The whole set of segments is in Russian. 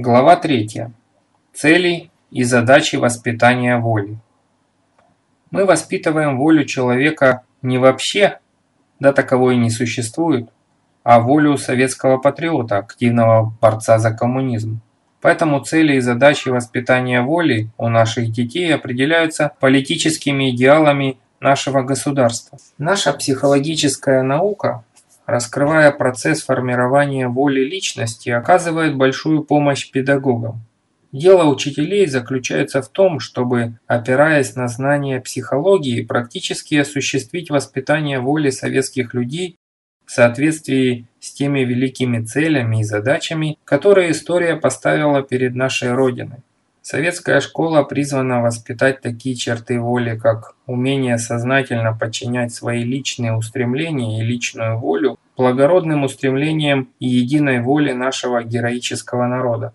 Глава 3. Цели и задачи воспитания воли. Мы воспитываем волю человека не вообще, да таковой не существует, а волю советского патриота, активного борца за коммунизм. Поэтому цели и задачи воспитания воли у наших детей определяются политическими идеалами нашего государства. Наша психологическая наука раскрывая процесс формирования воли личности, оказывает большую помощь педагогам. Дело учителей заключается в том, чтобы, опираясь на знания психологии, практически осуществить воспитание воли советских людей в соответствии с теми великими целями и задачами, которые история поставила перед нашей Родиной. Советская школа призвана воспитать такие черты воли, как умение сознательно подчинять свои личные устремления и личную волю благородным устремлениям и единой воле нашего героического народа.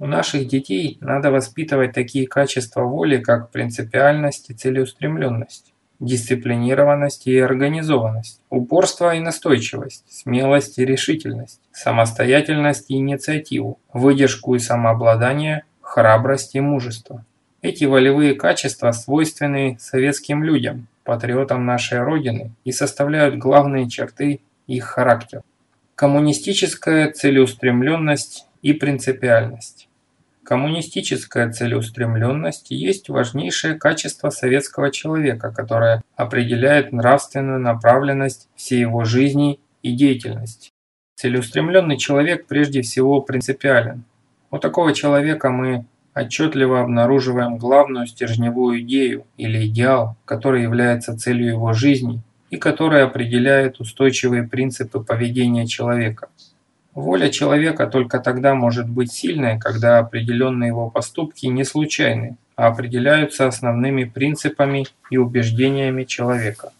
У наших детей надо воспитывать такие качества воли, как принципиальность и целеустремленность, дисциплинированность и организованность, упорство и настойчивость, смелость и решительность, самостоятельность и инициативу, выдержку и самообладание, храбрость и мужество. Эти волевые качества свойственны советским людям, патриотам нашей Родины и составляют главные черты их характер. Коммунистическая целеустремленность и принципиальность. Коммунистическая целеустремленность есть важнейшее качество советского человека, которое определяет нравственную направленность всей его жизни и деятельности. Целеустремленный человек прежде всего принципиален. У такого человека мы отчетливо обнаруживаем главную стержневую идею или идеал, который является целью его жизни и который определяет устойчивые принципы поведения человека. Воля человека только тогда может быть сильной, когда определенные его поступки не случайны, а определяются основными принципами и убеждениями человека.